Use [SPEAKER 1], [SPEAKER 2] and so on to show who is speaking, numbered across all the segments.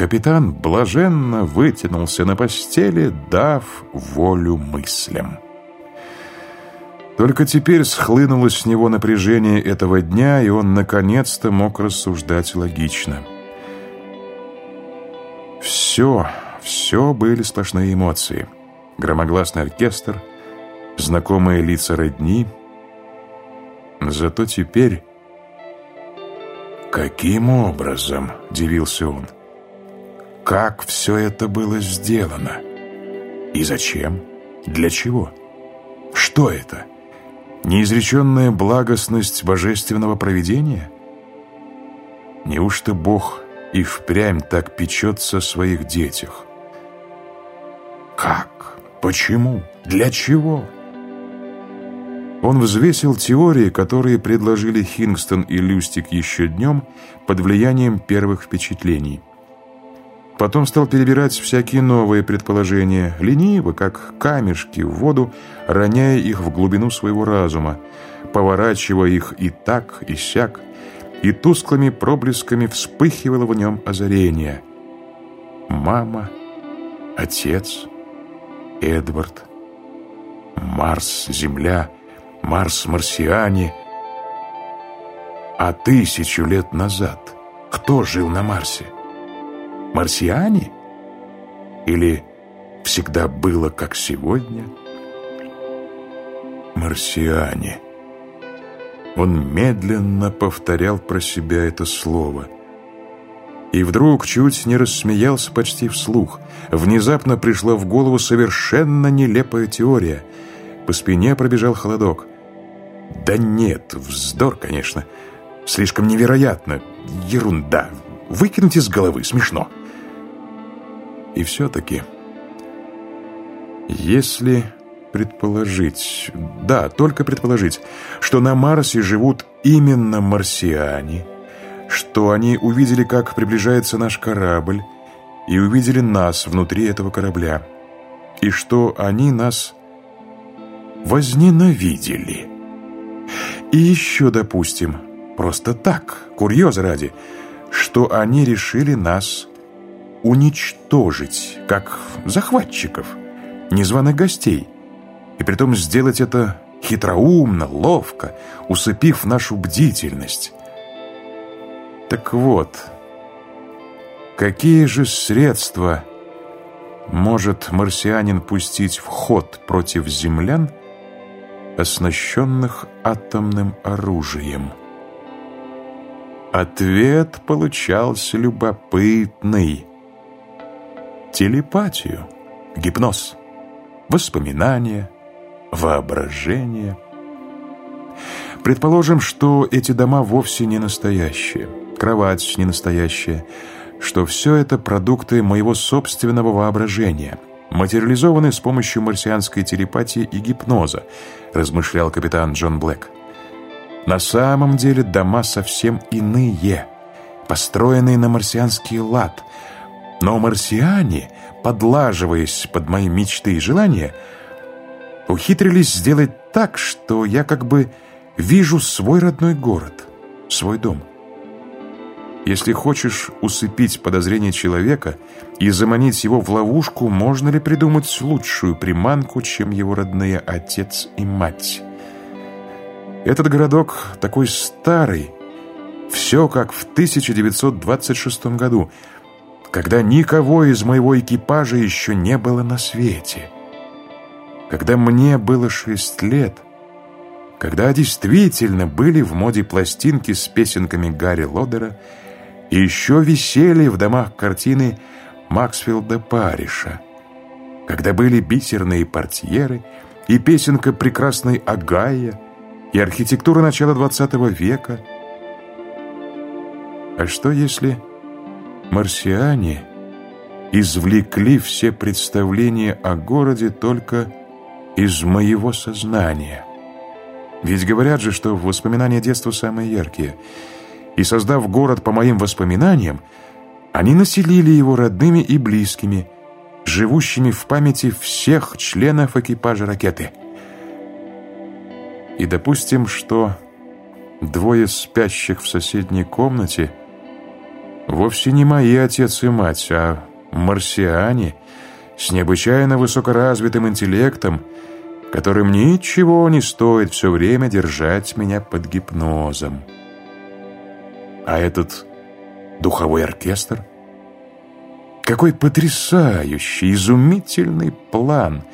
[SPEAKER 1] Капитан блаженно вытянулся на постели, дав волю мыслям. Только теперь схлынуло с него напряжение этого дня, и он наконец-то мог рассуждать логично. Все, все были сплошные эмоции. Громогласный оркестр, знакомые лица родни. Зато теперь... «Каким образом?» – дивился он. «Как все это было сделано? И зачем? Для чего? Что это?» Неизреченная благостность божественного провидения? Неужто Бог и впрямь так печется о своих детях? Как? Почему? Для чего? Он взвесил теории, которые предложили Хингстон и Люстик еще днем под влиянием первых впечатлений – Потом стал перебирать всякие новые предположения, лениво, как камешки в воду, роняя их в глубину своего разума, поворачивая их и так, и сяк, и тусклыми проблесками вспыхивало в нем озарение. Мама, отец, Эдвард, Марс, Земля, Марс-марсиане. А тысячу лет назад кто жил на Марсе? Марсиане? Или всегда было как сегодня? Марсиане. Он медленно повторял про себя это слово. И вдруг чуть не рассмеялся почти вслух. Внезапно пришла в голову совершенно нелепая теория. По спине пробежал холодок. Да нет, вздор, конечно. Слишком невероятно. Ерунда. Выкинуть из головы смешно. И все-таки, если предположить, да, только предположить, что на Марсе живут именно марсиане, что они увидели, как приближается наш корабль, и увидели нас внутри этого корабля, и что они нас возненавидели. И еще, допустим, просто так, курьеза ради, что они решили нас уничтожить, как захватчиков, незваных гостей, и притом сделать это хитроумно, ловко, усыпив нашу бдительность. Так вот, какие же средства может марсианин пустить в ход против землян, оснащенных атомным оружием? Ответ получался любопытный – телепатию, гипноз, воспоминания, воображение. Предположим, что эти дома вовсе не настоящие, кровать не настоящая, что все это продукты моего собственного воображения, материализованы с помощью марсианской телепатии и гипноза, размышлял капитан Джон Блэк. На самом деле дома совсем иные, построенные на марсианский лад – но марсиане, подлаживаясь под мои мечты и желания, ухитрились сделать так, что я как бы вижу свой родной город, свой дом. Если хочешь усыпить подозрение человека и заманить его в ловушку, можно ли придумать лучшую приманку, чем его родные отец и мать? Этот городок такой старый, все как в 1926 году – когда никого из моего экипажа еще не было на свете. Когда мне было шесть лет, когда действительно были в моде пластинки с песенками Гарри Лодера и еще висели в домах картины Максфилда Париша, когда были бисерные портьеры и песенка прекрасной Агая и архитектура начала XX века. А что если марсиане извлекли все представления о городе только из моего сознания. Ведь говорят же, что воспоминания детства самые яркие. И создав город по моим воспоминаниям, они населили его родными и близкими, живущими в памяти всех членов экипажа ракеты. И допустим, что двое спящих в соседней комнате – вовсе не мои отец и мать, а марсиане с необычайно высокоразвитым интеллектом, которым ничего не стоит все время держать меня под гипнозом. А этот духовой оркестр? Какой потрясающий, изумительный план!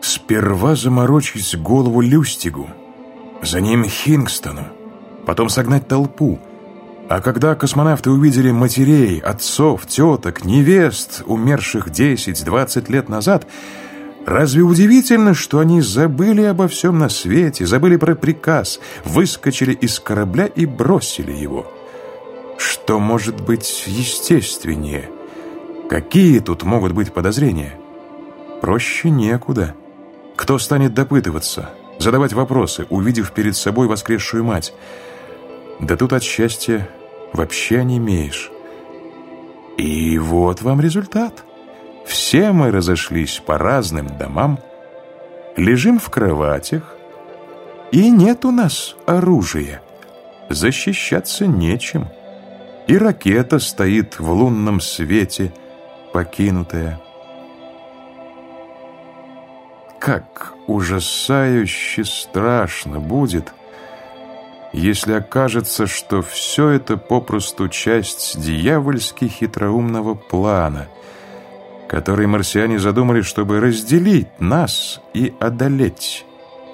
[SPEAKER 1] Сперва заморочить голову Люстигу, за ним Хингстону, потом согнать толпу. А когда космонавты увидели матерей, отцов, теток, невест, умерших 10-20 лет назад, разве удивительно, что они забыли обо всем на свете, забыли про приказ, выскочили из корабля и бросили его? Что может быть естественнее? Какие тут могут быть подозрения? Проще некуда. Кто станет допытываться, задавать вопросы, увидев перед собой воскресшую мать? Да тут от счастья вообще не имеешь. И вот вам результат. Все мы разошлись по разным домам, лежим в кроватях, и нет у нас оружия. Защищаться нечем и ракета стоит в лунном свете, покинутая. Как ужасающе страшно будет, если окажется, что все это попросту часть дьявольски хитроумного плана, который марсиане задумали, чтобы разделить нас и одолеть,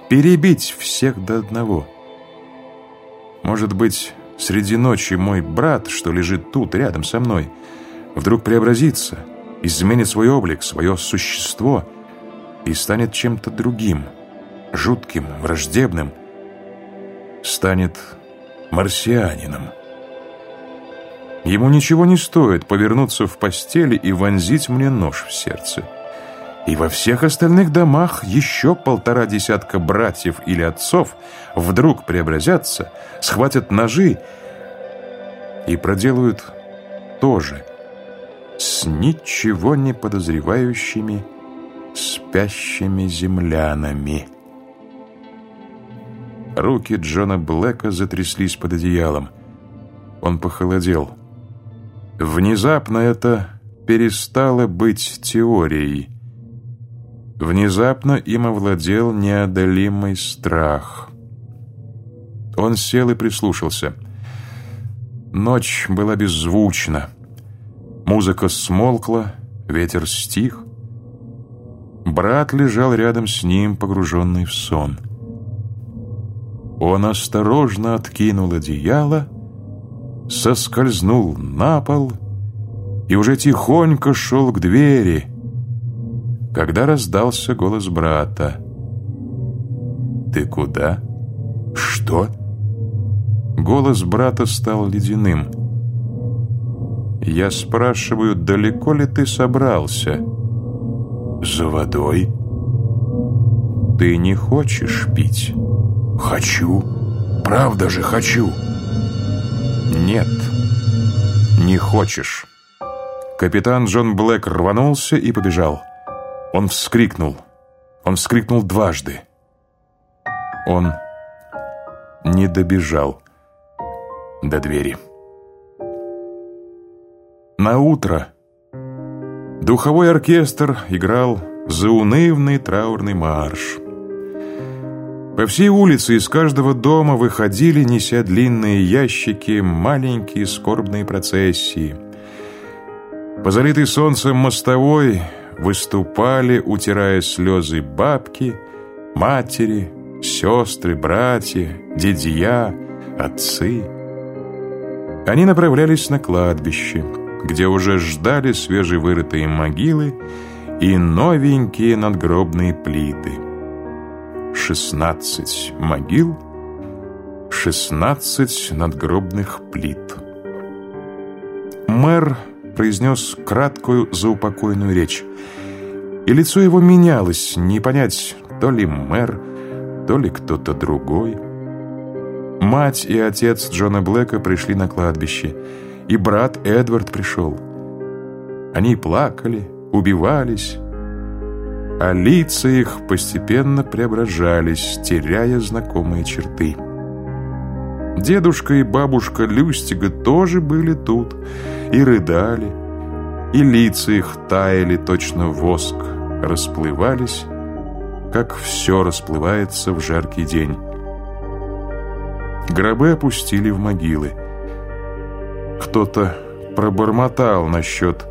[SPEAKER 1] перебить всех до одного. Может быть, Среди ночи мой брат, что лежит тут, рядом со мной, вдруг преобразится, изменит свой облик, свое существо и станет чем-то другим, жутким, враждебным, станет марсианином. Ему ничего не стоит повернуться в постели и вонзить мне нож в сердце. И во всех остальных домах еще полтора десятка братьев или отцов вдруг преобразятся, схватят ножи и проделают то же с ничего не подозревающими спящими землянами. Руки Джона Блэка затряслись под одеялом. Он похолодел. Внезапно это перестало быть теорией. Внезапно им овладел неодолимый страх. Он сел и прислушался. Ночь была беззвучна. Музыка смолкла, ветер стих. Брат лежал рядом с ним, погруженный в сон. Он осторожно откинул одеяло, соскользнул на пол и уже тихонько шел к двери, когда раздался голос брата. «Ты куда? Что?» Голос брата стал ледяным. «Я спрашиваю, далеко ли ты собрался?» «За водой?» «Ты не хочешь пить?» «Хочу. Правда же хочу». «Нет, не хочешь». Капитан Джон Блэк рванулся и побежал. Он вскрикнул. Он вскрикнул дважды. Он не добежал до двери. На утро духовой оркестр играл заунывный траурный марш. По всей улице из каждого дома выходили, неся длинные ящики, маленькие скорбные процессии. По залитой солнцем мостовой выступали, утирая слезы бабки, матери, сестры, братья, дедья, отцы. Они направлялись на кладбище, где уже ждали свежевырытые могилы и новенькие надгробные плиты. Шестнадцать могил, шестнадцать надгробных плит. Мэр произнес краткую заупокойную речь. И лицо его менялось, не понять, то ли мэр, то ли кто-то другой. Мать и отец Джона Блэка пришли на кладбище, и брат Эдвард пришел. Они плакали, убивались, а лица их постепенно преображались, теряя знакомые черты. Дедушка и бабушка Люстига тоже были тут и рыдали, и лица их таяли точно воск, расплывались, как все расплывается в жаркий день. Гробы опустили в могилы. Кто-то пробормотал насчет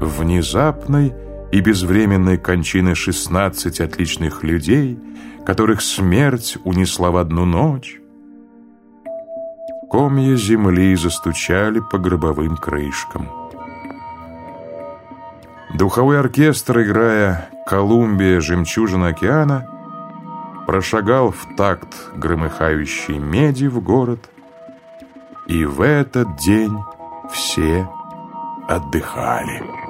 [SPEAKER 1] внезапной и безвременной кончины шестнадцать отличных людей, которых смерть унесла в одну ночь. Комья земли застучали по гробовым крышкам. Духовой оркестр, играя «Колумбия, жемчужина океана», прошагал в такт громыхающей меди в город, и в этот день все отдыхали.